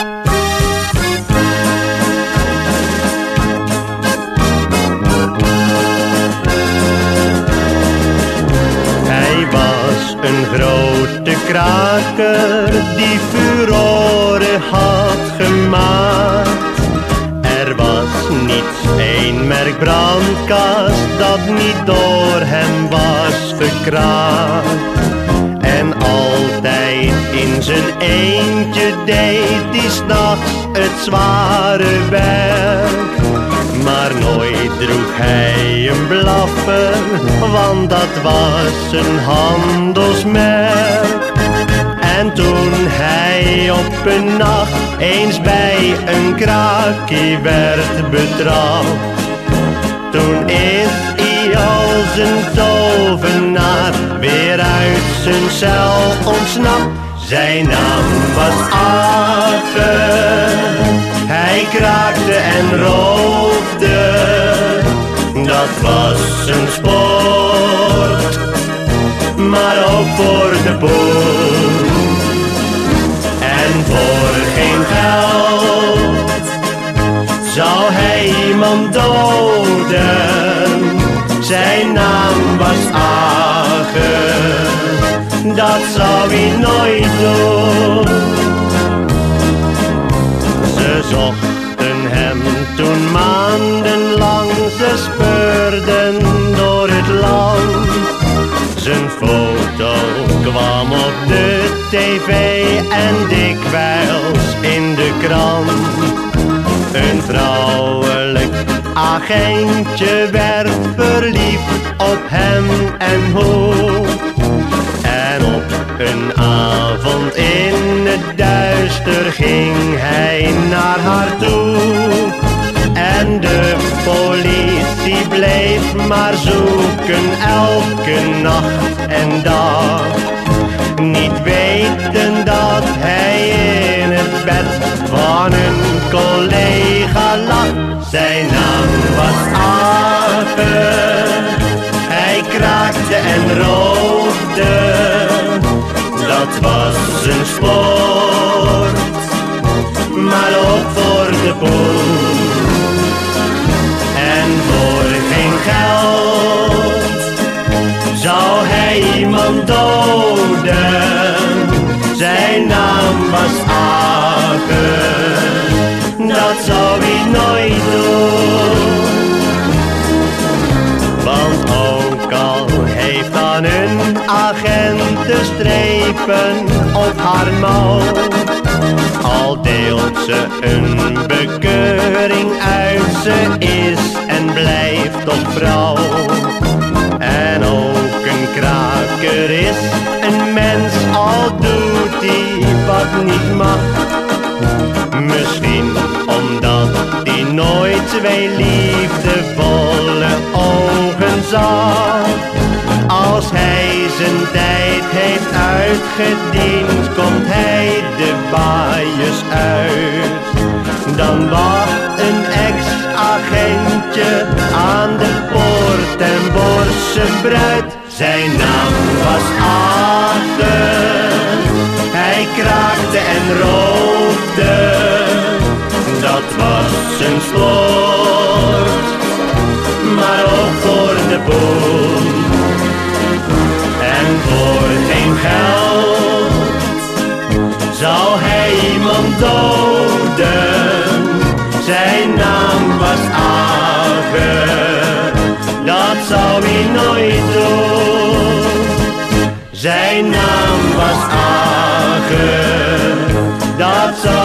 Hij was een grote kraker die furoren had gemaakt. Er was niet één merk brandkast dat niet door hem was verkraakt. Het zware werk. Maar nooit droeg hij een blaffer, want dat was een handelsmerk. En toen hij op een nacht eens bij een kraakie werd betrapt, toen is hij als een tovenaar weer uit zijn cel ontsnapt. Zijn naam was Arthur, hij kraakte en roofde, dat was zijn sport, maar ook voor de boer. En voor geen geld zou hij iemand doden. Zijn naam was Ager, dat zou hij nooit doen. Ze zochten hem toen maandenlang, ze speurden door het land. Zijn foto kwam op de tv en dikwijls in de krant. Een vrouwelijk agentje werd verliefd op hem en hoe. Ging hij naar haar toe. En de politie bleef maar zoeken elke nacht en dag. Niet weten dat hij in het bed van een collega lag. Zijn naam was Arthur, hij kraakte en roofde. Dat was zijn sport, de. En voor geen geld zou hij iemand doden. Zijn naam was Ager, dat zou hij nooit doen. Want ook al heeft dan een agent strepen op haar mouw. Ze een bekeuring uit, ze is en blijft toch vrouw. En ook een kraker is een mens, al doet hij wat niet mag. Misschien omdat hij nooit twee liefdevolle tijd heeft uitgediend, komt hij de baaiers uit. Dan wacht een ex-agentje aan de poort en borst zijn bruid. Zijn naam was hij kraakte en roofde. Zijn naam was Ager, dat zou hij nooit doen. Zijn naam was Ager, dat zou